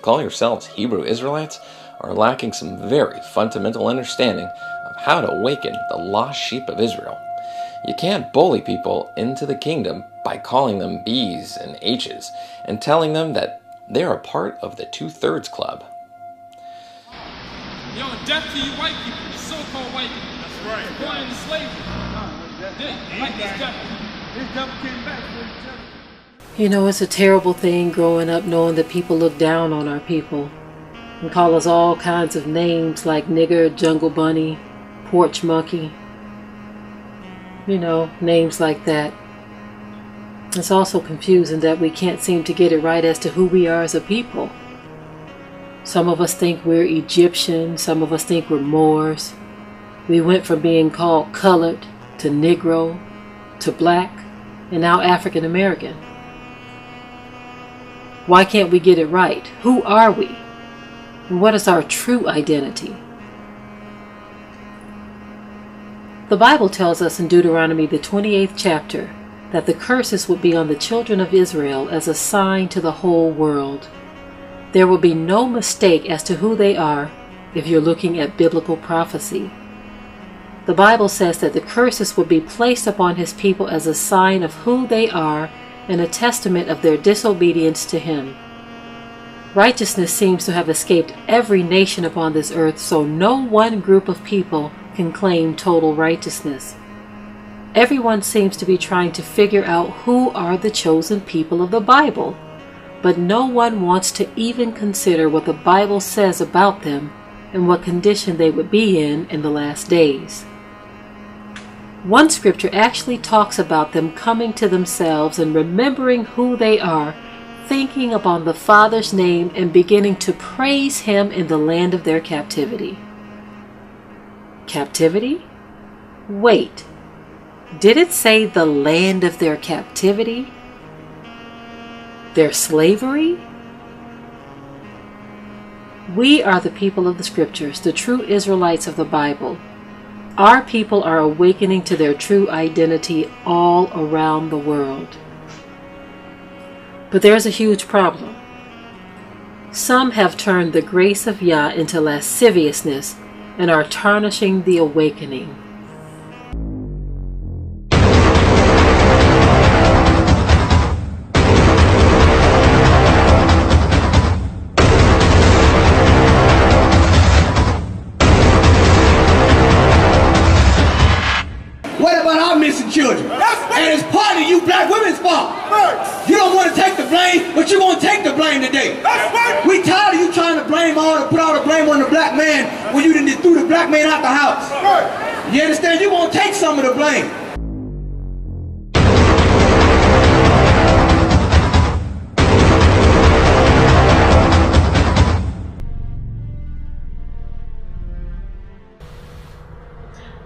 you call yourselves Hebrew Israelites are lacking some very fundamental understanding of how to awaken the lost sheep of Israel. You can't bully people into the kingdom by calling them B's and H's and telling them that they're a part of the two thirds club. Yo, death to you white people, you so-called white people. That's right. Born into slavery. Yeah, like this devil. This devil came back for each other. You know, it's a terrible thing growing up knowing that people look down on our people and call us all kinds of names like nigger, jungle bunny, porch monkey. You know, names like that. It's also confusing that we can't seem to get it right as to who we are as a people. Some of us think we're Egyptian, some of us think we're Moors. We went from being called colored to Negro to black and now African American. Why can't we get it right? Who are we? And what is our true identity? The Bible tells us in Deuteronomy, the 28th chapter, that the curses would be on the children of Israel as a sign to the whole world. There will be no mistake as to who they are if you're looking at biblical prophecy. The Bible says that the curses would be placed upon his people as a sign of who they are and a testament of their disobedience to him. Righteousness seems to have escaped every nation upon this earth, so no one group of people can claim total righteousness. Everyone seems to be trying to figure out who are the chosen people of the Bible, but no one wants to even consider what the Bible says about them and what condition they would be in in the last days. One scripture actually talks about them coming to themselves and remembering who they are, thinking upon the Father's name and beginning to praise Him in the land of their captivity. Captivity? Wait, did it say the land of their captivity? Their slavery? We are the people of the Scriptures, the true Israelites of the Bible. Our people are awakening to their true identity all around the world. But there's a huge problem. Some have turned the grace of Yah into lasciviousness and are tarnishing the awakening. Going to take the blame today. We tired of you trying to blame all the, put all the blame on the black man when you didn't threw the black man out the house. You understand? You're going to take some of the blame.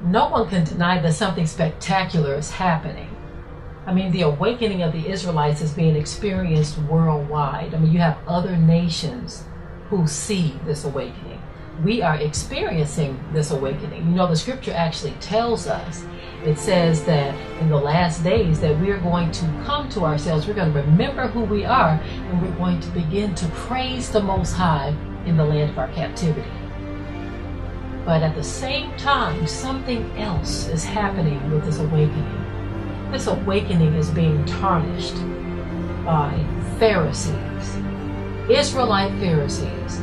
no one can deny that something spectacular is happening. I mean, the awakening of the Israelites is being experienced worldwide. I mean, you have other nations who see this awakening. We are experiencing this awakening. You know, the scripture actually tells us it says that in the last days that we're going to come to ourselves, we're going to remember who we are, and we're going to begin to praise the Most High in the land of our captivity. But at the same time, something else is happening with this awakening. This awakening is being tarnished by Pharisees, Israelite Pharisees.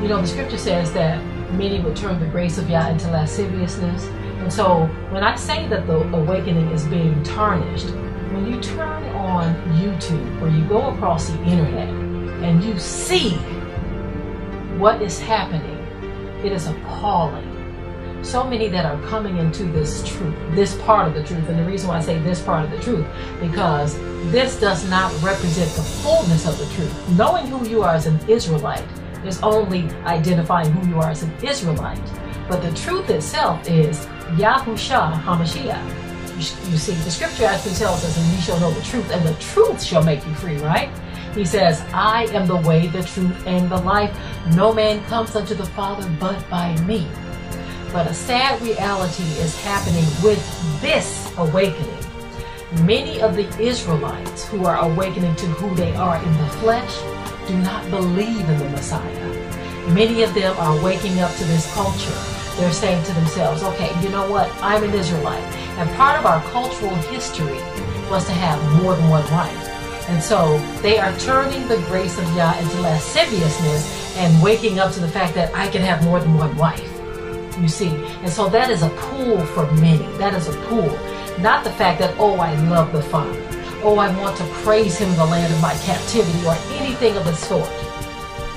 You know, the scripture says that many would turn the grace of Yah into lasciviousness. And so when I say that the awakening is being tarnished, when you turn on YouTube or you go across the internet and you see what is happening, it is appalling. So many that are coming into this truth, this part of the truth. And the reason why I say this part of the truth, because this does not represent the fullness of the truth. Knowing who you are as an Israelite is only identifying who you are as an Israelite. But the truth itself is Yahusha HaMashiach. You, see, the scripture actually tells us, and you shall know the truth, and the truth shall make you free, right? He says, I am the way, the truth, and the life. No man comes unto the Father but by me. But a sad reality is happening with this awakening. Many of the Israelites who are awakening to who they are in the flesh do not believe in the Messiah. Many of them are waking up to this culture. They're saying to themselves, okay, you know what? I'm an Israelite. And part of our cultural history was to have more than one wife. And so they are turning the grace of Yah into lasciviousness and waking up to the fact that I can have more than one wife. You see, and so that is a pull for many. That is a pull. Not the fact that, oh, I love the Father. Oh, I want to praise Him in the land of my captivity or anything of the sort.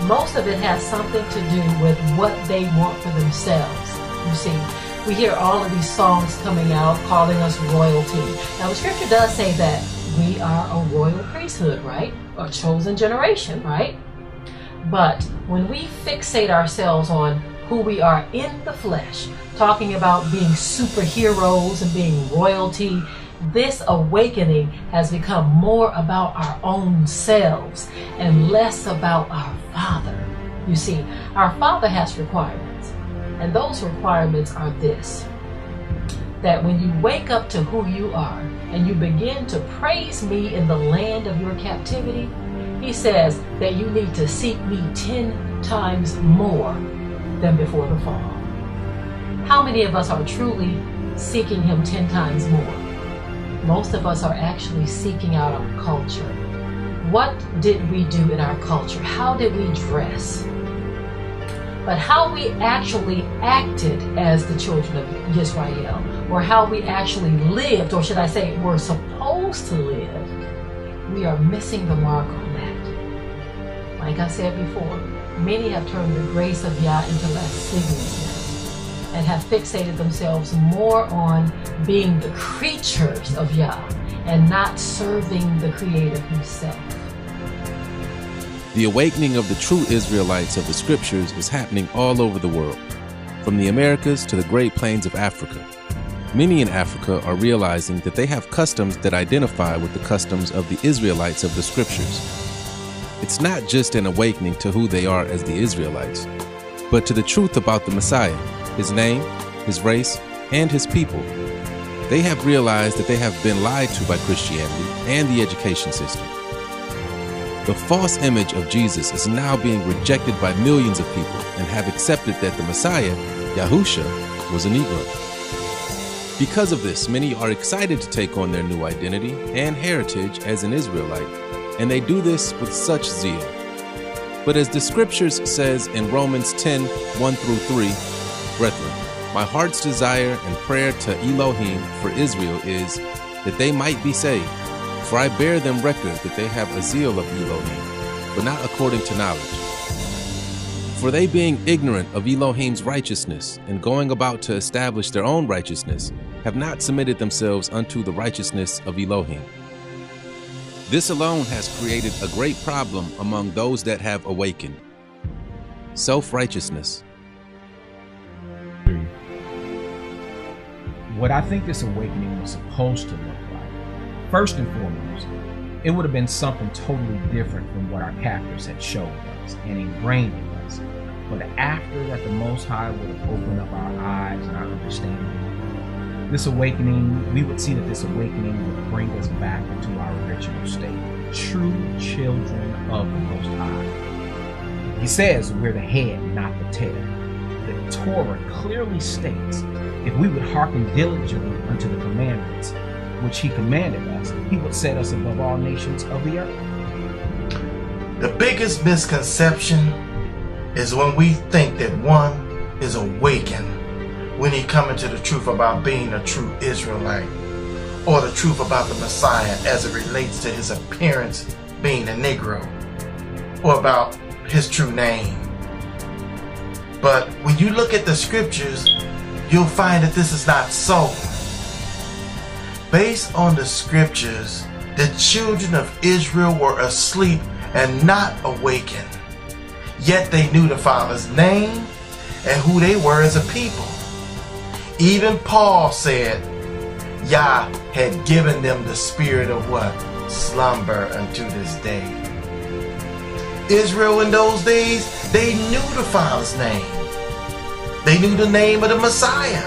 Most of it has something to do with what they want for themselves. You see, we hear all of these songs coming out calling us royalty. Now, the scripture does say that we are a royal priesthood, right? A chosen generation, right? But when we fixate ourselves on who we are in the flesh, talking about being superheroes and being royalty, this awakening has become more about our own selves and less about our Father. You see, our Father has requirements, and those requirements are this that when you wake up to who you are and you begin to praise me in the land of your captivity, he says that you need to seek me 10 times more than before the fall. How many of us are truly seeking him 10 times more? Most of us are actually seeking out our culture. What did we do in our culture? How did we dress? But how we actually acted as the children of Israel or how we actually lived, or should I say, were supposed to live, we are missing the mark on that. Like I said before, many have turned the grace of Yah into lasciviousness and have fixated themselves more on being the creatures of Yah and not serving the Creator Himself. The awakening of the true Israelites of the scriptures is happening all over the world, from the Americas to the Great Plains of Africa. Many in Africa are realizing that they have customs that identify with the customs of the Israelites of the scriptures. It's not just an awakening to who they are as the Israelites, but to the truth about the Messiah, his name, his race, and his people. They have realized that they have been lied to by Christianity and the education system. The false image of Jesus is now being rejected by millions of people and have accepted that the Messiah, Yahusha, was a Negro. Because of this, many are excited to take on their new identity and heritage as an Israelite, and they do this with such zeal. But as the scriptures says in Romans 10 1 through 3, Brethren, my heart's desire and prayer to Elohim for Israel is that they might be saved. For I bear them record that they have a zeal of Elohim, but not according to knowledge. For they being ignorant of Elohim's righteousness and going about to establish their own righteousness, have not submitted themselves unto the righteousness of Elohim. This alone has created a great problem among those that have awakened self righteousness. What I think this awakening was supposed to look like, first and foremost, it would have been something totally different from what our captors had showed us and ingrained in us. But after that, the Most High would have opened up our eyes and our understanding. This awakening, we would see that this awakening would bring us back into our original state, true children of the Most High. He says we're the head, not the tail. The Torah clearly states if we would hearken diligently unto the commandments which He commanded us, He would set us above all nations of the earth. The biggest misconception is when we think that one is awakened when he come into the truth about being a true Israelite or the truth about the Messiah as it relates to his appearance being a Negro or about his true name. But when you look at the scriptures, you'll find that this is not so. Based on the scriptures, the children of Israel were asleep and not awakened. Yet they knew the Father's name and who they were as a people. Even Paul said, Yah had given them the spirit of what? Slumber unto this day. Israel in those days, they knew the Father's name. They knew the name of the Messiah.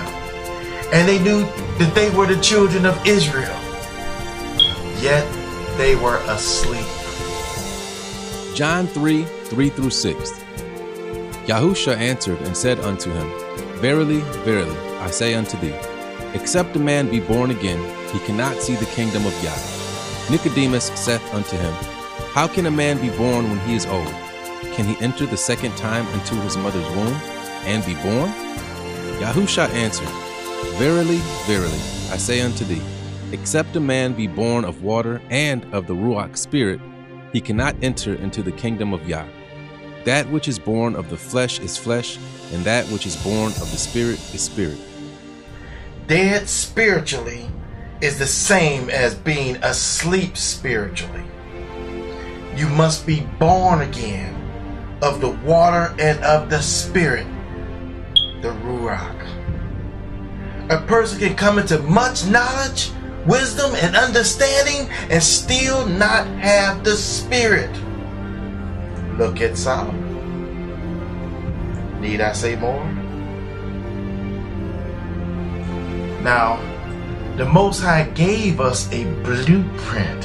And they knew that they were the children of Israel. Yet they were asleep. John 3 3 through 6. Yahusha answered and said unto him, Verily, verily, I say unto thee, except a man be born again, he cannot see the kingdom of Yah. Nicodemus saith unto him, How can a man be born when he is old? Can he enter the second time into his mother's womb and be born? Yahusha answered, Verily, verily, I say unto thee, except a man be born of water and of the Ruach Spirit, he cannot enter into the kingdom of Yah. That which is born of the flesh is flesh, and that which is born of the Spirit is spirit. Dead spiritually is the same as being asleep spiritually. You must be born again of the water and of the Spirit, the Ruach. A person can come into much knowledge wisdom and understanding and still not have the Spirit. Look at Solomon. Need I say more? Now, the Most High gave us a blueprint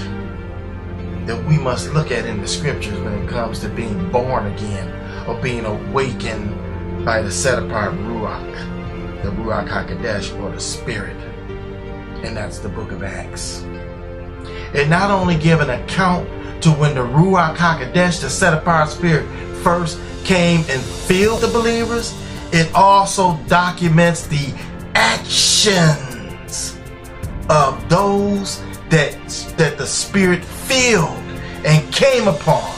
that we must look at in the scriptures when it comes to being born again or being awakened by the set apart Ruach, the Ruach HaKodesh or the Spirit and that's the book of Acts. It not only give an account to when the Ruach HaKodesh, the set apart spirit, first came and filled the believers, it also documents the actions of those that, that the spirit filled and came upon.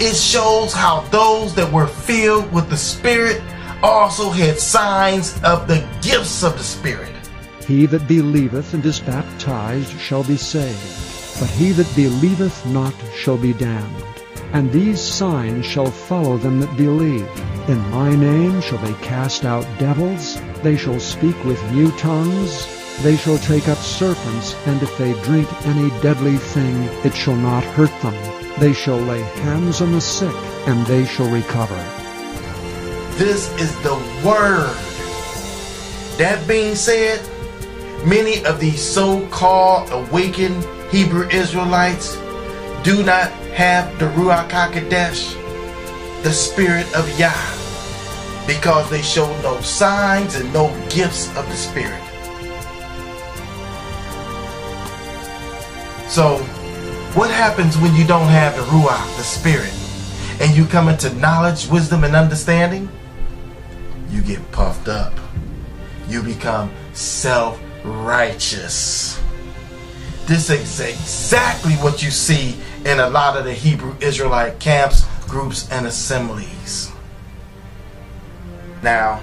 It shows how those that were filled with the spirit also had signs of the gifts of the spirit. He that believeth and is baptized shall be saved, but he that believeth not shall be damned. And these signs shall follow them that believe. In my name shall they cast out devils, they shall speak with new tongues, they shall take up serpents, and if they drink any deadly thing, it shall not hurt them. They shall lay hands on the sick, and they shall recover. This is the word. That being said, Many of these so-called awakened Hebrew Israelites do not have the Ruach HaKodesh, the Spirit of Yah, because they show no signs and no gifts of the Spirit. So, what happens when you don't have the Ruach, the Spirit, and you come into knowledge, wisdom, and understanding? You get puffed up. You become self righteous. This is exactly what you see in a lot of the Hebrew Israelite camps, groups, and assemblies. Now,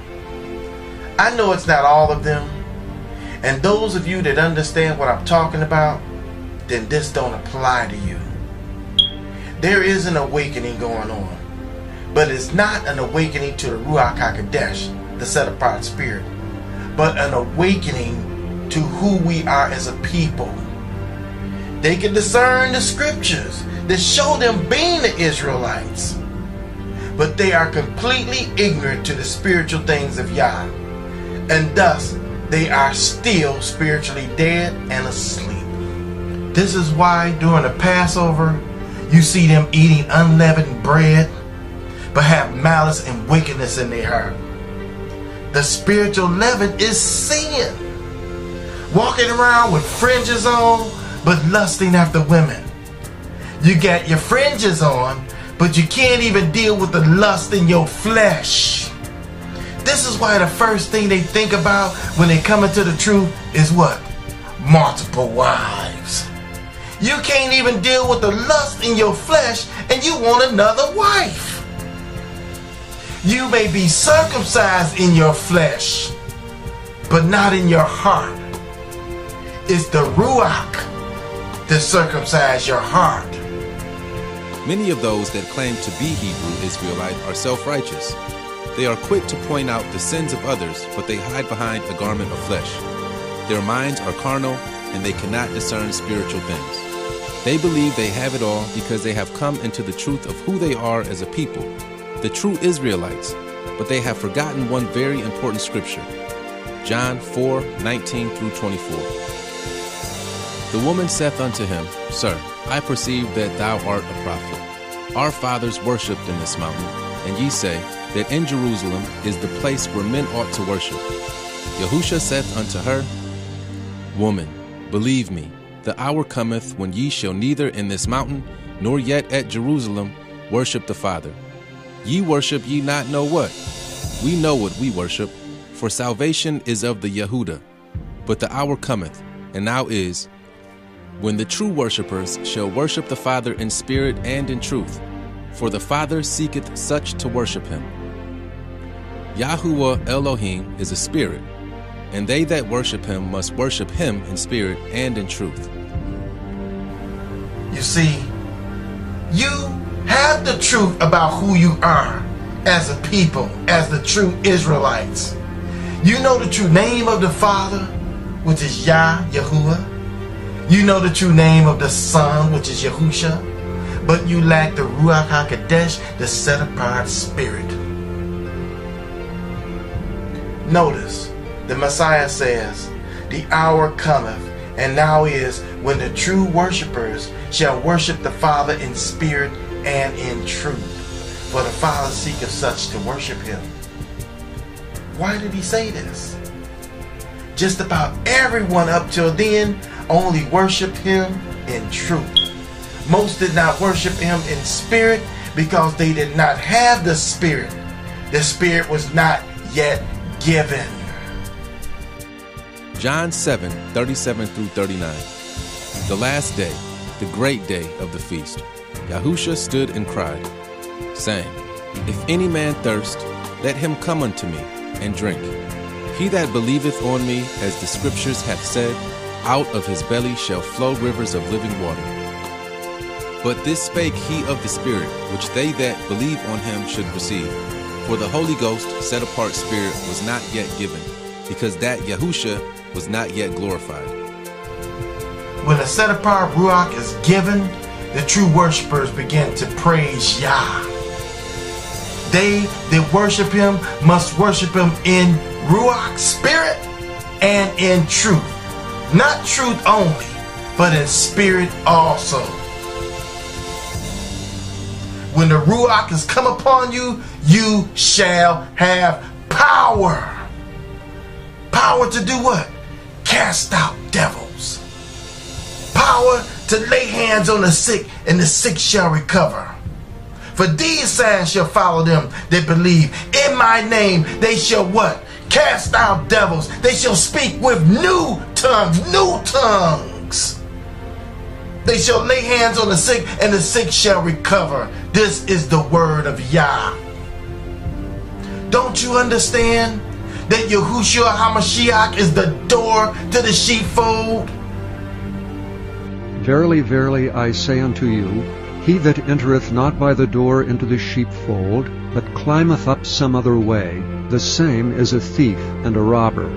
I know it's not all of them, and those of you that understand what I'm talking about, then this don't apply to you. There is an awakening going on, but it's not an awakening to the Ruach HaKodesh, the set apart spirit, but an awakening to who we are as a people. They can discern the scriptures that show them being the Israelites, but they are completely ignorant to the spiritual things of Yah, and thus they are still spiritually dead and asleep. This is why during the Passover, you see them eating unleavened bread, but have malice and wickedness in their heart. The spiritual leaven is sin walking around with fringes on, but lusting after women. You got your fringes on, but you can't even deal with the lust in your flesh. This is why the first thing they think about when they come into the truth is what? Multiple wives. You can't even deal with the lust in your flesh and you want another wife. You may be circumcised in your flesh, but not in your heart is the Ruach to circumcise your heart. Many of those that claim to be Hebrew Israelite are self righteous. They are quick to point out the sins of others, but they hide behind a garment of flesh. Their minds are carnal, and they cannot discern spiritual things. They believe they have it all because they have come into the truth of who they are as a people, the true Israelites, but they have forgotten one very important scripture John 4 19 through 24. The woman saith unto him, Sir, I perceive that thou art a prophet. Our fathers worshipped in this mountain, and ye say that in Jerusalem is the place where men ought to worship. Yahusha saith unto her, Woman, believe me, the hour cometh when ye shall neither in this mountain nor yet at Jerusalem worship the Father. Ye worship ye not know what. We know what we worship, for salvation is of the Yehuda. But the hour cometh, and now is, when the true worshippers shall worship the Father in spirit and in truth, for the Father seeketh such to worship him. Yahuwah Elohim is a spirit, and they that worship him must worship him in spirit and in truth. You see, you have the truth about who you are as a people, as the true Israelites. You know the true name of the Father, which is Yah, Yahuwah. You know the true name of the Son, which is Yahusha. But you lack the Ruach HaKodesh, the set apart spirit. Notice, the Messiah says, The hour cometh, and now is, when the true worshippers shall worship the Father in spirit and in truth. For the Father seeketh such to worship him. Why did he say this? Just about everyone up till then only worshiped him in truth. Most did not worship him in spirit because they did not have the spirit. The spirit was not yet given. John 7 37 through 39. The last day, the great day of the feast, Yahusha stood and cried, saying, If any man thirst, let him come unto me and drink. He that believeth on me, as the scriptures have said, out of his belly shall flow rivers of living water. But this spake he of the Spirit, which they that believe on him should receive. For the Holy Ghost, set apart Spirit, was not yet given, because that Yahusha was not yet glorified. When the set apart Ruach is given, the true worshippers begin to praise Yah. They that worship him must worship him in Ruach spirit and in truth. Not truth only, but in spirit also. When the Ruach has come upon you, you shall have power. Power to do what? Cast out devils. Power to lay hands on the sick, and the sick shall recover. For these signs shall follow them that believe. In my name they shall what? Cast out devils. They shall speak with new tongues, new tongues. They shall lay hands on the sick, and the sick shall recover. This is the word of Yah. Don't you understand that Yahushua HaMashiach is the door to the sheepfold? Verily, verily, I say unto you, he that entereth not by the door into the sheepfold, but climbeth up some other way, the same is a thief and a robber.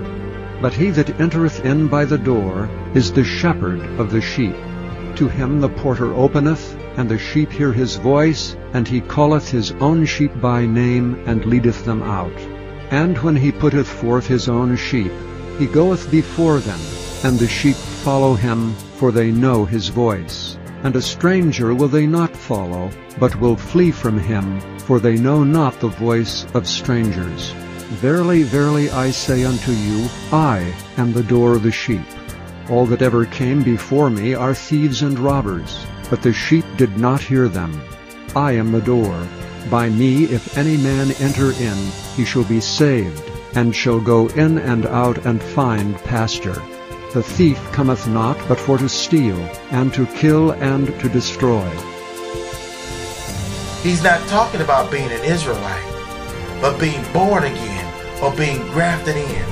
But he that entereth in by the door is the shepherd of the sheep. To him the porter openeth, and the sheep hear his voice, and he calleth his own sheep by name, and leadeth them out. And when he putteth forth his own sheep, he goeth before them, and the sheep follow him, for they know his voice. And a stranger will they not follow, but will flee from him, for they know not the voice of strangers. Verily, verily, I say unto you, I am the door of the sheep. All that ever came before me are thieves and robbers, but the sheep did not hear them. I am the door. By me if any man enter in, he shall be saved, and shall go in and out and find pasture. The thief cometh not but for to steal, and to kill, and to destroy. He's not talking about being an Israelite, but being born again or being grafted in.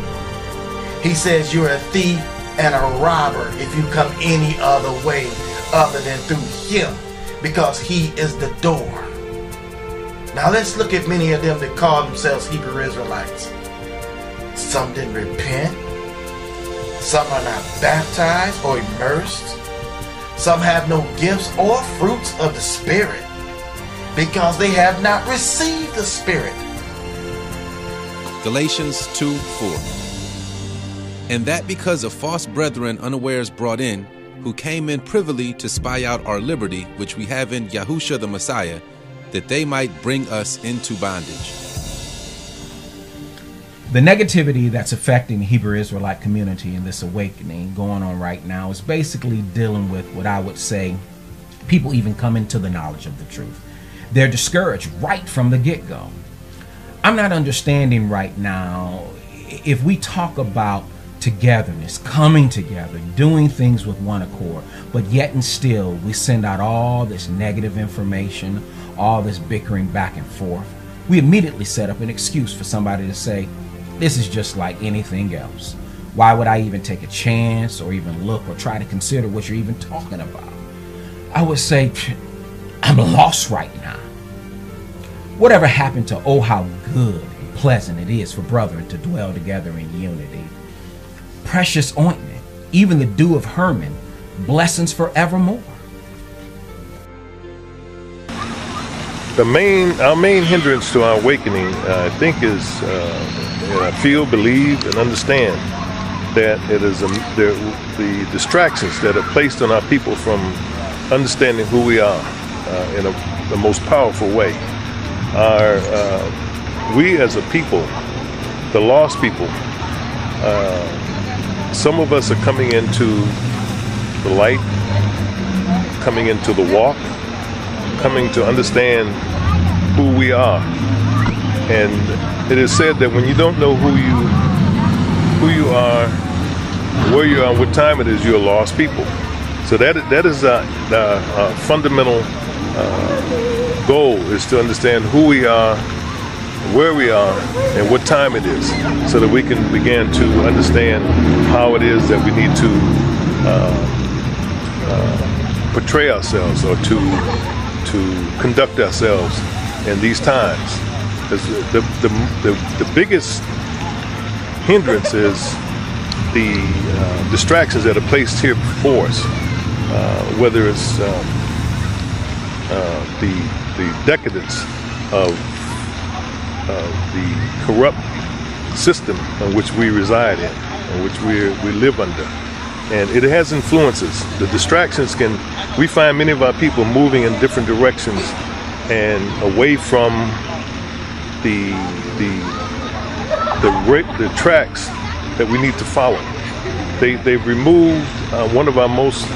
He says you're a thief and a robber if you come any other way other than through him, because he is the door. Now let's look at many of them that call themselves Hebrew Israelites. Some didn't repent. Some are not baptized or immersed. Some have no gifts or fruits of the Spirit because they have not received the Spirit. Galatians 2 4. And that because of false brethren unawares brought in, who came in privily to spy out our liberty, which we have in Yahusha the Messiah, that they might bring us into bondage. The negativity that's affecting the Hebrew Israelite community in this awakening going on right now is basically dealing with what I would say people even coming to the knowledge of the truth. They're discouraged right from the get go. I'm not understanding right now if we talk about togetherness, coming together, doing things with one accord, but yet and still we send out all this negative information, all this bickering back and forth. We immediately set up an excuse for somebody to say, This is just like anything else. Why would I even take a chance or even look or try to consider what you're even talking about? I would say, I'm lost right now. Whatever happened to oh, how good and pleasant it is for brethren to dwell together in unity? Precious ointment, even the dew of Hermon, blessings forevermore. The main, our main hindrance to our awakening, uh, I think, is uh, I feel, believe, and understand that it is a, the, the distractions that are placed on our people from understanding who we are uh, in a, the most powerful way. Our, uh, we as a people, the lost people, uh, some of us are coming into the light, coming into the walk, coming to understand who we are. And it is said that when you don't know who you who you are, where you are, what time it is, you're lost people. So that that is a, a, a fundamental uh, goal is to understand who we are, where we are, and what time it is, so that we can begin to understand how it is that we need to uh, uh, portray ourselves or to to conduct ourselves in these times. Because the, the, the, the biggest hindrance is the uh, distractions that are placed here before us uh, whether it's um, uh, the the decadence of the corrupt system in which we reside in, in which we we live under, and it has influences. The distractions can we find many of our people moving in different directions and away from the the the, the tracks that we need to follow. They they've removed uh, one of our most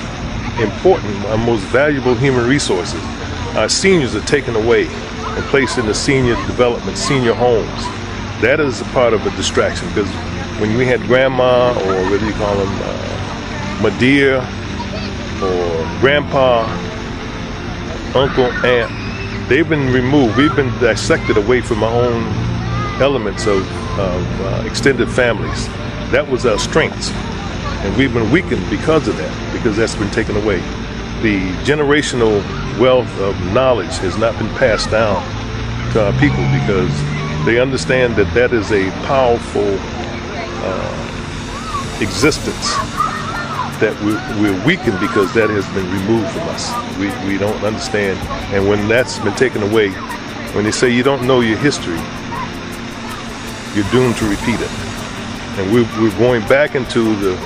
important, our most valuable human resources. Our seniors are taken away and placed in the senior development, senior homes. That is a part of a distraction because when we had grandma or whether you call them uh, my dear or grandpa, uncle, aunt, they've been removed. We've been dissected away from our own elements of, of uh, extended families. That was our strengths. And we've been weakened because of that, because that's been taken away. The generational wealth of knowledge has not been passed down to our people because they understand that that is a powerful uh, existence that we're, we're, weakened because that has been removed from us. We, we don't understand. And when that's been taken away, when they say you don't know your history, you're doomed to repeat it. And we're, we're going back into the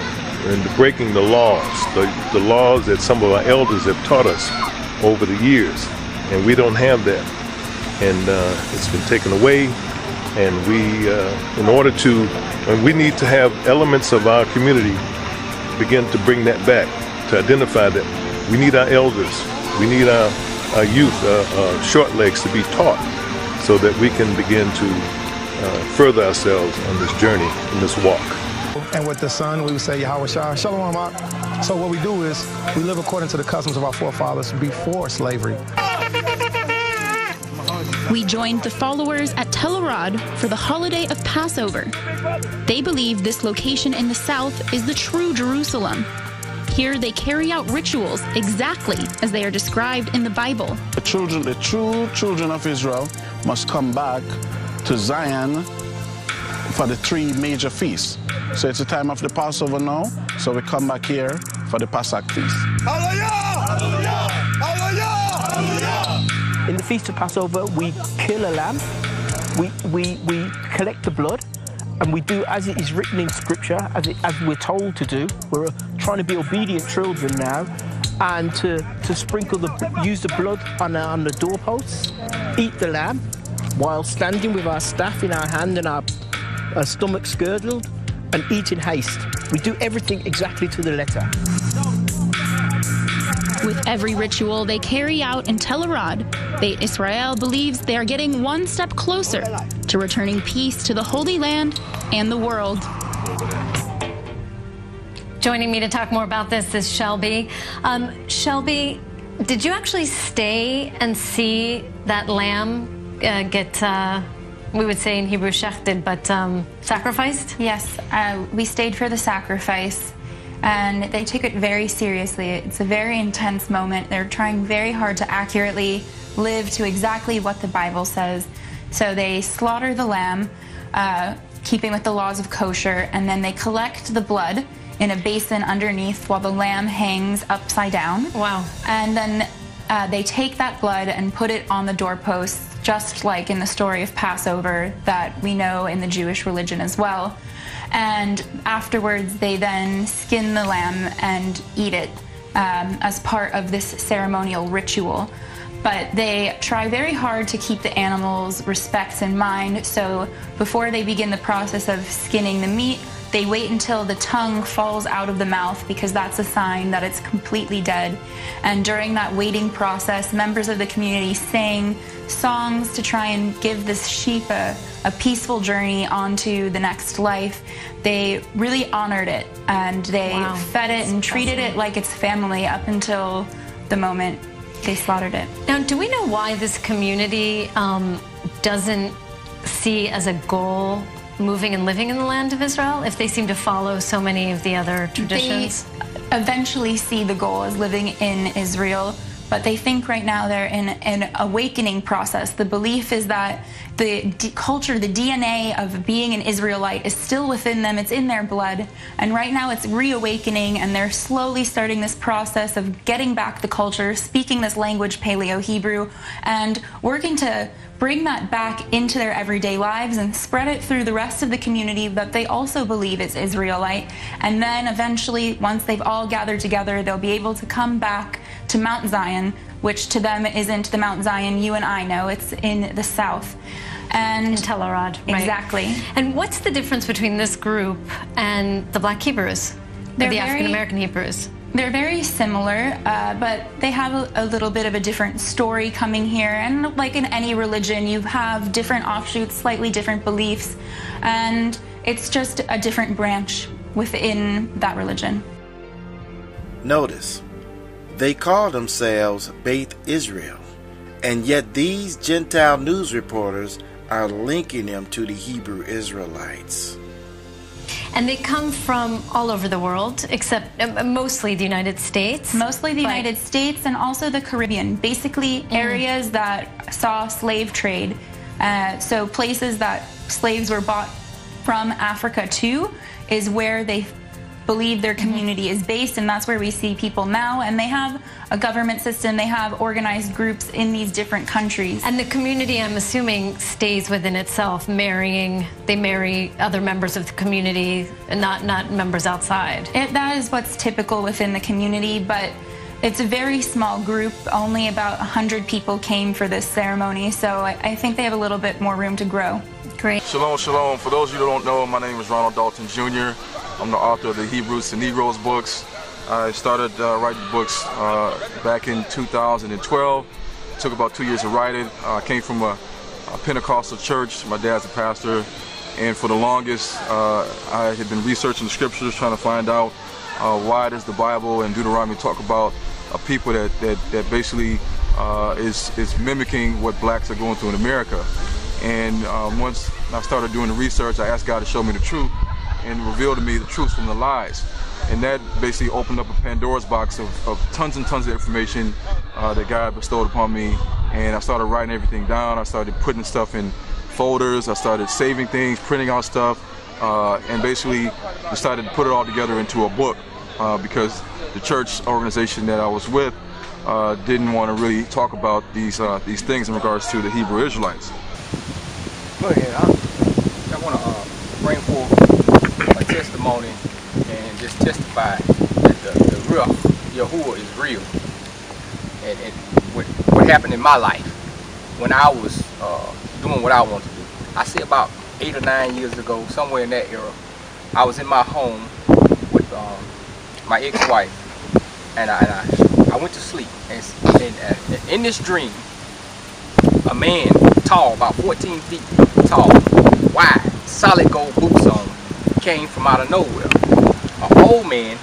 and breaking the laws, the, the laws that some of our elders have taught us over the years. And we don't have that. And uh, it's been taken away. And we, uh, in order to, and we need to have elements of our community begin to bring that back, to identify that we need our elders, we need our, our youth, uh, uh short legs to be taught so that we can begin to uh, further ourselves on this journey, in this walk. And with the son, we would say Yahweh Shah, Shalom. So what we do is we live according to the customs of our forefathers before slavery. We joined the followers at Tel Arad for the holiday of Passover. They believe this location in the south is the true Jerusalem. Here they carry out rituals exactly as they are described in the Bible. The children, the true children of Israel must come back to Zion for the three major feasts. So it's the time of the Passover now, so we come back here for the Passover feast. Hallelujah! Hallelujah! Hallelujah! Hallelujah! In the Feast of Passover, we kill a lamb, we, we, we collect the blood, and we do as it is written in Scripture, as, it, as we're told to do. We're trying to be obedient children now, and to, to sprinkle the use the blood on the, on the doorposts, eat the lamb while standing with our staff in our hand and our, our stomachs girdled, and eat in haste. We do everything exactly to the letter. With every ritual they carry out in Tel Arad, Beit Israel believes they are getting one step closer to returning peace to the Holy Land and the world. Joining me to talk more about this is Shelby. Um, Shelby, did you actually stay and see that lamb uh, get, uh, we would say in Hebrew, shechted, but um, sacrificed? Yes, uh, we stayed for the sacrifice and they took it very seriously. It's a very intense moment. They're trying very hard to accurately live to exactly what the Bible says. So they slaughter the lamb, uh, keeping with the laws of kosher, and then they collect the blood in a basin underneath while the lamb hangs upside down. Wow. And then uh, they take that blood and put it on the doorposts, just like in the story of Passover that we know in the Jewish religion as well and afterwards they then skin the lamb and eat it um, as part of this ceremonial ritual. But they try very hard to keep the animals' respects in mind, so before they begin the process of skinning the meat, they wait until the tongue falls out of the mouth because that's a sign that it's completely dead. And during that waiting process, members of the community sang songs to try and give this sheep a, a peaceful journey onto the next life. They really honored it and they wow. fed it and treated it like its family up until the moment they slaughtered it. Now, do we know why this community um, doesn't see as a goal moving and living in the land of Israel if they seem to follow so many of the other traditions? They eventually see the goal as living in Israel, but they think right now they're in an awakening process. The belief is that the culture, the DNA of being an Israelite is still within them. It's in their blood. And right now it's reawakening, and they're slowly starting this process of getting back the culture, speaking this language, Paleo Hebrew, and working to bring that back into their everyday lives and spread it through the rest of the community that they also believe is Israelite. And then eventually, once they've all gathered together, they'll be able to come back to Mount Zion, which to them isn't the Mount Zion you and I know, it's in the south. And in Tel Arad, right? Exactly. And what's the difference between this group and the Black Hebrews, They're the African American Hebrews? They're very similar, uh, but they have a, a, little bit of a different story coming here. And like in any religion, you have different offshoots, slightly different beliefs, and it's just a different branch within that religion. Notice, they call themselves Beit Israel, and yet these Gentile news reporters are linking them to the Hebrew Israelites. And they come from all over the world, except uh, mostly the United States. Mostly the United States and also the Caribbean. Basically, mm. areas that saw slave trade. Uh, so places that slaves were bought from Africa to is where they believe their mm-hmm. community is based, and that's where we see people now. And they have a government system, they have organized groups in these different countries. And the community, I'm assuming, stays within itself, marrying, they marry other members of the community, and not, not members outside. It, that is what's typical within the community, but it's a very small group. Only about 100 people came for this ceremony, so I, I think they have a little bit more room to grow. Great. Shalom, shalom. For those of you who don't know, my name is Ronald Dalton Jr. I'm the author of the Hebrews to Negroes books. I started uh, writing books uh, back in 2012. It took about two years to write it. I came from a, a, Pentecostal church. My dad's a pastor. And for the longest, uh, I had been researching the scriptures, trying to find out uh, why does the Bible and Deuteronomy talk about a people that, that, that basically uh, is, is mimicking what blacks are going through in America. And once I started doing the research, I asked God to show me the truth and revealed to me the truth from the lies. And that basically opened up a Pandora's box of, of tons and tons of information uh, that God bestowed upon me. And I started writing everything down. I started putting stuff in folders. I started saving things, printing out stuff, uh, and basically decided to put it all together into a book uh, because the church organization that I was with uh, didn't want to really talk about these uh, these things in regards to the Hebrew Israelites. I, I want to uh, bring forth a testimony and just testify that the, the real Yahuwah is real. And, and what, what happened in my life when I was uh, doing what I wanted to do. I say about eight or nine years ago, somewhere in that era, I was in my home with um, my ex-wife, and I, and I, I went to sleep. And, and uh, in this dream, a man, tall, about 14 feet tall, wide, solid gold boots on, came from out of nowhere. An old man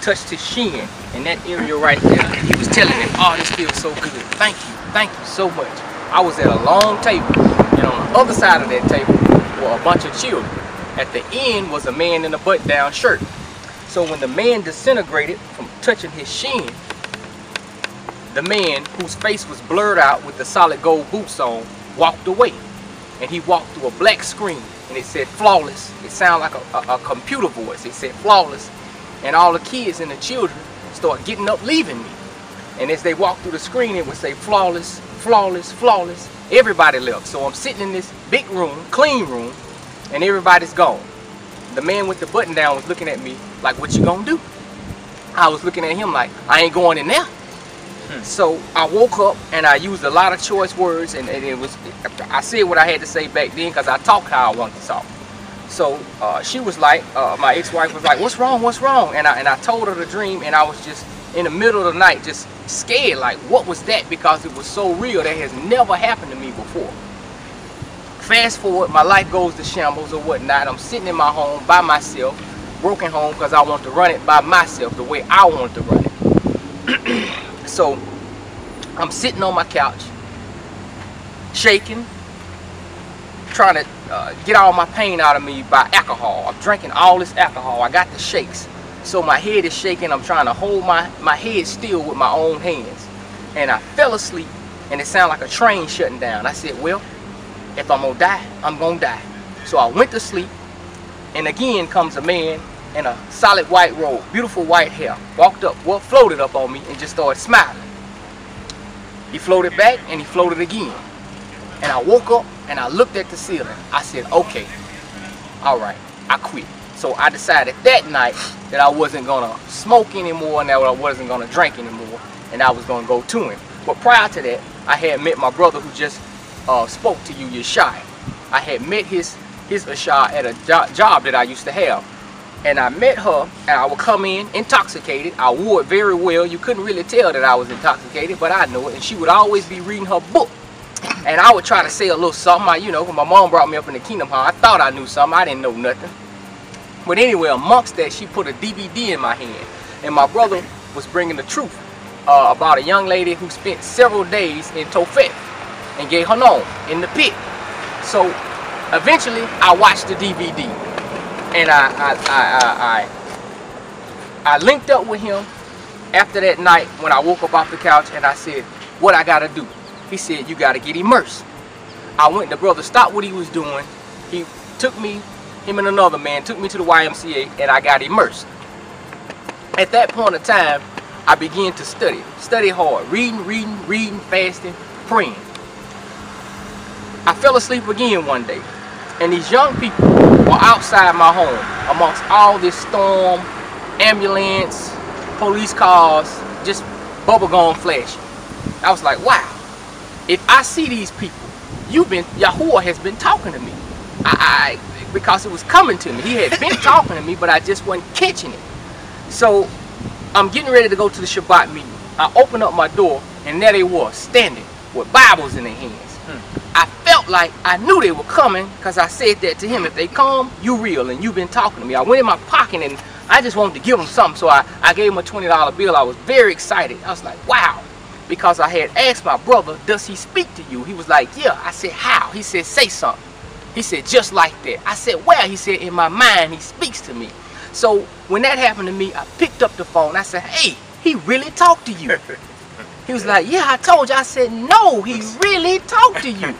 touched his shin in that area right there. He was telling him, oh, this feels so good. Thank you, thank you so much. I was at a long table, and on the other side of that table were a bunch of children. At the end was a man in a button-down shirt. So when the man disintegrated from touching his shin, the man whose face was blurred out with the solid gold boots on walked away. And he walked through a black screen and it said flawless. It sounded like a, a, a computer voice. It said flawless. And all the kids and the children start getting up leaving me. And as they walked through the screen, it would say flawless, flawless, flawless. Everybody left. So I'm sitting in this big room, clean room, and everybody's gone. The man with the button down was looking at me like, what you gonna do? I was looking at him like, I ain't going in there. So I woke up and I used a lot of choice words and, and it was, I said what I had to say back then because I talked how I wanted to talk. So uh, she was like, uh, my ex-wife was like, what's wrong, what's wrong? And I, and I told her the dream and I was just in the middle of the night just scared like what was that because it was so real that has never happened to me before. Fast forward, my life goes to shambles or whatnot. I'm sitting in my home by myself, broken home because I want to run it by myself the way I want to run it. so I'm sitting on my couch, shaking, trying to uh, get all my pain out of me by alcohol. I'm drinking all this alcohol. I got the shakes. So my head is shaking. I'm trying to hold my, my head still with my own hands. And I fell asleep and it sounded like a train shutting down. I said, well, if I'm gonna die, I'm gonna die. So I went to sleep and again comes a man in a solid white robe, beautiful white hair, walked up, well, floated up on me and just started smiling. He floated back and he floated again. And I woke up and I looked at the ceiling. I said, okay, all right, I quit. So I decided that night that I wasn't gonna smoke anymore and that I wasn't gonna drink anymore and I was gonna go to him. But prior to that, I had met my brother who just uh, spoke to you, Yeshai. I had met his his Ashai at a jo job that I used to have. And I met her and I would come in intoxicated. I wore it very well. You couldn't really tell that I was intoxicated, but I knew it. And she would always be reading her book. And I would try to say a little something. I, you know, when my mom brought me up in the kingdom hall, I thought I knew something. I didn't know nothing. But anyway, amongst that, she put a DVD in my hand. And my brother was bringing the truth uh, about a young lady who spent several days in Tophet and gave her name in the pit. So eventually, I watched the DVD. And I, I, I, I, I linked up with him after that night when I woke up off the couch and I said, what I gotta do? He said, you gotta get immersed. I went, the brother stopped what he was doing. He took me him and another man took me to the YMCA and I got immersed. At that point of time, I began to study, study hard, reading, reading, reading, fasting, praying. I fell asleep again one day, and these young people were outside my home amongst all this storm, ambulance, police cars, just bubblegum flashing. I was like, wow, if I see these people, you've been, Yahuwah has been talking to me. I, I because it was coming to me. He had been talking to me, but I just wasn't catching it. So I'm getting ready to go to the Shabbat meeting. I open up my door, and there they were, standing with Bibles in their hands. Felt like I knew they were coming because I said that to him. If they come, you real, and you've been talking to me. I went in my pocket, and I just wanted to give them something, so I, I gave him a $20 bill. I was very excited. I was like, wow. Because I had asked my brother, does he speak to you? He was like, yeah. I said, how? He said, say something. He said, just like that. I said, well, he said, in my mind, he speaks to me. So when that happened to me, I picked up the phone. I said, hey, he really talked to you. He was like, yeah, I told you. I said, no, he really talked to you.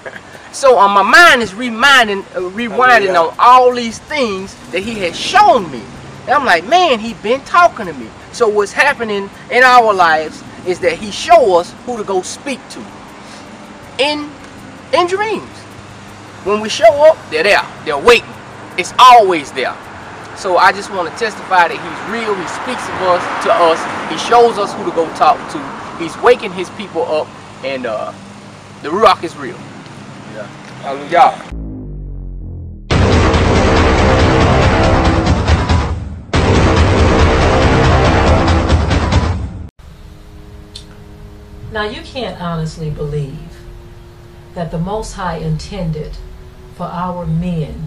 So um, my mind is reminding, uh, rewinding on all these things that he has shown me. And I'm like, man, he been talking to me. So what's happening in our lives is that he show us who to go speak to in in dreams. When we show up, they're there. They're waiting. It's always there. So I just want to testify that he's real. He speaks of us to us. He shows us who to go talk to. He's waking his people up, and uh, the rock is real. Hallelujah. Now, you can't honestly believe that the Most High intended for our men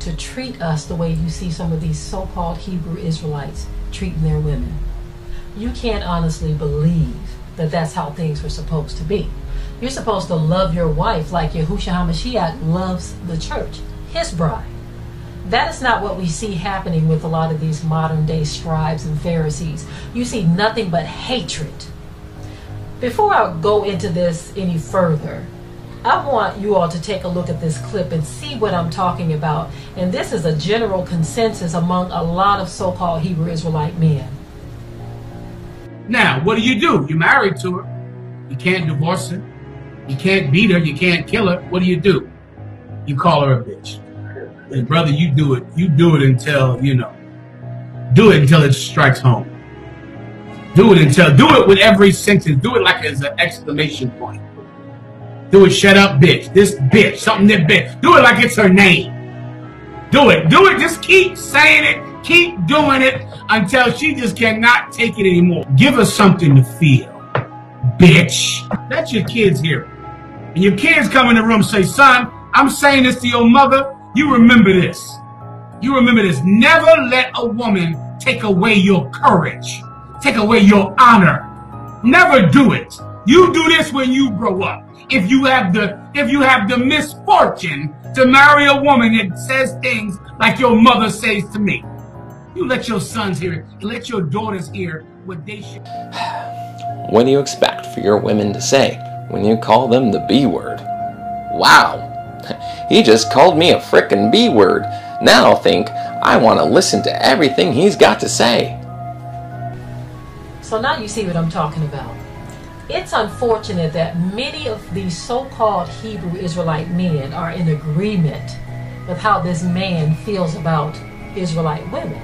to treat us the way you see some of these so called Hebrew Israelites treating their women. You can't honestly believe that that's how things were supposed to be. You're supposed to love your wife like Yahushua HaMashiach loves the church, his bride. That is not what we see happening with a lot of these modern day scribes and Pharisees. You see nothing but hatred before I go into this any further, I want you all to take a look at this clip and see what I'm talking about. And this is a general consensus among a lot of so called Hebrew Israelite men. Now, what do you do? You're married to her. You can't divorce her. You can't beat her. You can't kill her. What do you do? You call her a bitch. And brother, you do it. You do it until, you know, do it until it strikes home. Do it until, do it with every sentence. Do it like as an exclamation point. Do it, shut up, bitch. This bitch, something that bitch. Do it like it's her name. Do it. Do it. Just keep saying it. Keep doing it until she just cannot take it anymore. Give her something to feel. Bitch. That's your kids here. And your kids come in the room say, son, I'm saying this to your mother. You remember this. You remember this. Never let a woman take away your courage take away your honor. Never do it. You do this when you grow up. If you have the if you have the misfortune to marry a woman that says things like your mother says to me. You let your sons hear it. You let your daughters hear what they should. What do you expect for your women to say when you call them the B word? Wow, he just called me a frickin' B word. Now I'll think I want to listen to everything he's got to say. So now you see what I'm talking about. It's unfortunate that many of these so called Hebrew Israelite men are in agreement with how this man feels about Israelite women.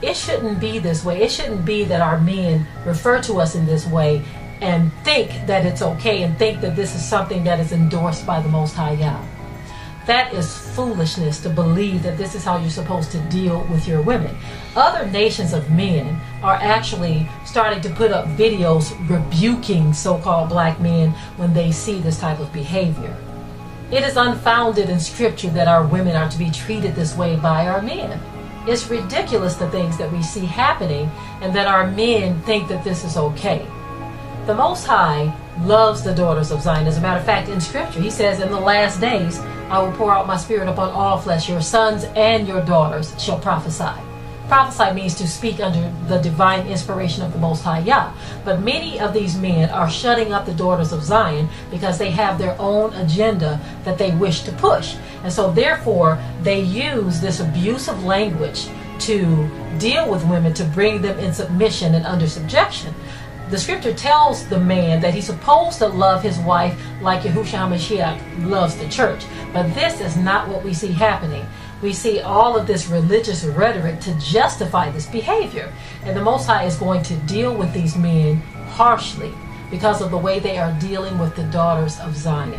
It shouldn't be this way. It shouldn't be that our men refer to us in this way and think that it's okay and think that this is something that is endorsed by the Most High Yah. That is foolishness to believe that this is how you're supposed to deal with your women. Other nations of men are actually starting to put up videos rebuking so called black men when they see this type of behavior. It is unfounded in scripture that our women are to be treated this way by our men. It's ridiculous the things that we see happening and that our men think that this is okay. The Most High loves the daughters of Zion. As a matter of fact, in Scripture, He says, In the last days, I will pour out my Spirit upon all flesh. Your sons and your daughters shall prophesy. Prophesy means to speak under the divine inspiration of the Most High Yah. But many of these men are shutting up the daughters of Zion because they have their own agenda that they wish to push. And so, therefore, they use this abusive language to deal with women to bring them in submission and under subjection the scripture tells the man that he's supposed to love his wife like Yahushua HaMashiach loves the church. But this is not what we see happening. We see all of this religious rhetoric to justify this behavior. And the Most High is going to deal with these men harshly because of the way they are dealing with the daughters of Zion.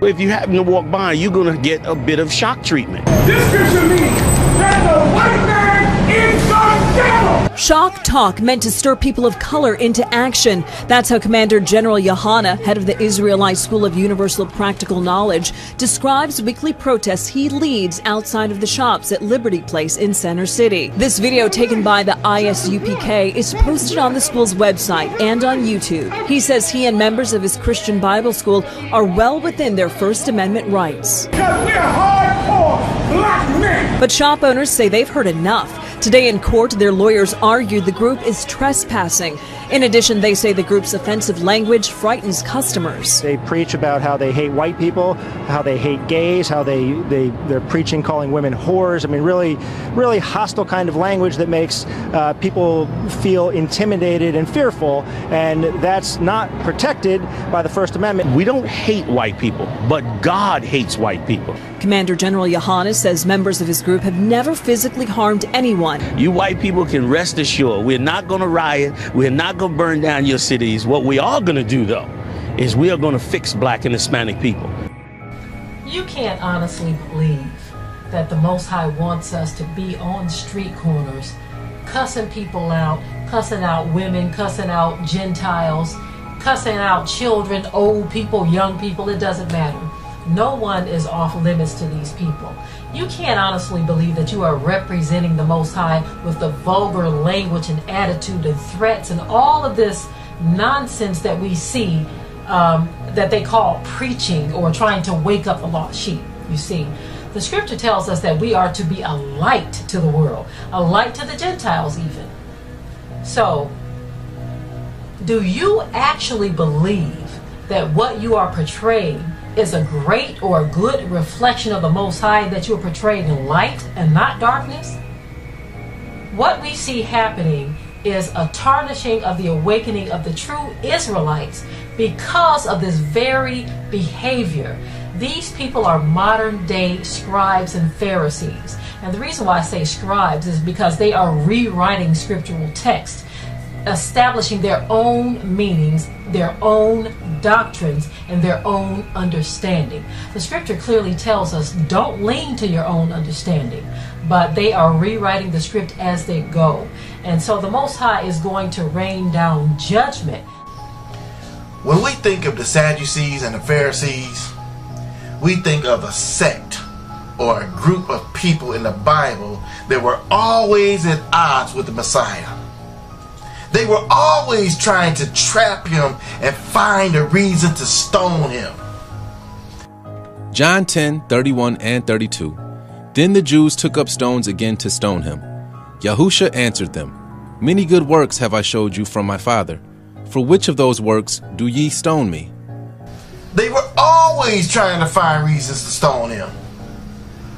If you happen to walk by, you're going to get a bit of shock treatment. This scripture means that the white man is the devil. Shock talk meant to stir people of color into action. That's how Commander General Yohana, head of the Israelite School of Universal Practical Knowledge, describes weekly protests he leads outside of the shops at Liberty Place in Center City. This video taken by the ISUPK is posted on the school's website and on YouTube. He says he and members of his Christian Bible school are well within their First Amendment rights. Because we're hardcore black men. But shop owners say they've heard enough. Today in court, their lawyers argued the group is trespassing. In addition, they say the group's offensive language frightens customers. They preach about how they hate white people, how they hate gays, how they, they, they're preaching calling women whores. I mean, really, really hostile kind of language that makes uh, people feel intimidated and fearful, and that's not protected by the First Amendment. We don't hate white people, but God hates white people. Commander General Yohannes says members of his group have never physically harmed anyone. You white people can rest assured we're not going to riot, we're not going to burn down your cities. What we are going to do, though, is we are going to fix black and Hispanic people. You can't honestly believe that the Most High wants us to be on street corners, cussing people out, cussing out women, cussing out Gentiles, cussing out children, old people, young people, it doesn't matter. No one is off limits to these people. You can't honestly believe that you are representing the Most High with the vulgar language and attitude and threats and all of this nonsense that we see um, that they call preaching or trying to wake up the lost sheep. You see, the scripture tells us that we are to be a light to the world, a light to the Gentiles, even. So, do you actually believe that what you are portraying is a great or a good reflection of the Most High that you are portrayed in light and not darkness? What we see happening is a tarnishing of the awakening of the true Israelites because of this very behavior. These people are modern day scribes and Pharisees. And the reason why I say scribes is because they are rewriting scriptural text, establishing their own meanings, their own doctrines, and their own understanding. The scripture clearly tells us don't lean to your own understanding, but they are rewriting the script as they go. And so the Most High is going to rain down judgment. When we think of the Sadducees and the Pharisees, we think of a sect or a group of people in the Bible that were always at odds with the Messiah. They were always trying to trap him and find a reason to stone him. John 10 31 and 32. Then the Jews took up stones again to stone him. Yahusha answered them, Many good works have I showed you from my Father. For which of those works do ye stone me? They were always trying to find reasons to stone him.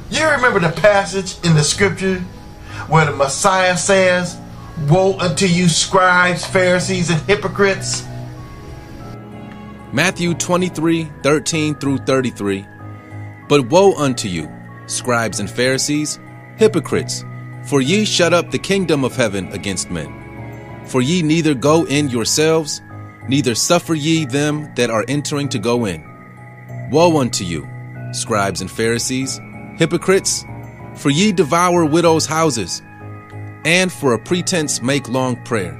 You remember the passage in the scripture where the Messiah says, Woe unto you, scribes, Pharisees, and hypocrites? Matthew 23 13 through 33. But woe unto you, scribes and Pharisees, hypocrites, for ye shut up the kingdom of heaven against men. For ye neither go in yourselves, neither suffer ye them that are entering to go in. Woe unto you, scribes and Pharisees, hypocrites, for ye devour widows' houses, and for a pretense make long prayer.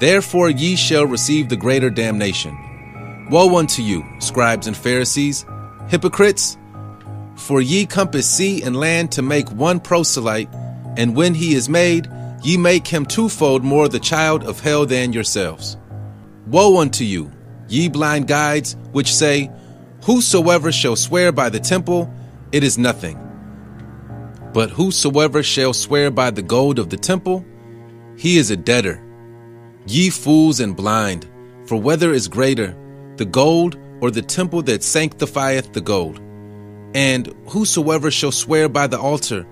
Therefore ye shall receive the greater damnation. Woe unto you, scribes and Pharisees, hypocrites, for ye compass sea and land to make one proselyte, and when he is made, ye make him twofold more the child of hell than yourselves. Woe unto you, ye blind guides, which say, Whosoever shall swear by the temple, it is nothing. But whosoever shall swear by the gold of the temple, he is a debtor. Ye fools and blind, for whether is greater, the gold or the temple that sanctifieth the gold? And whosoever shall swear by the altar,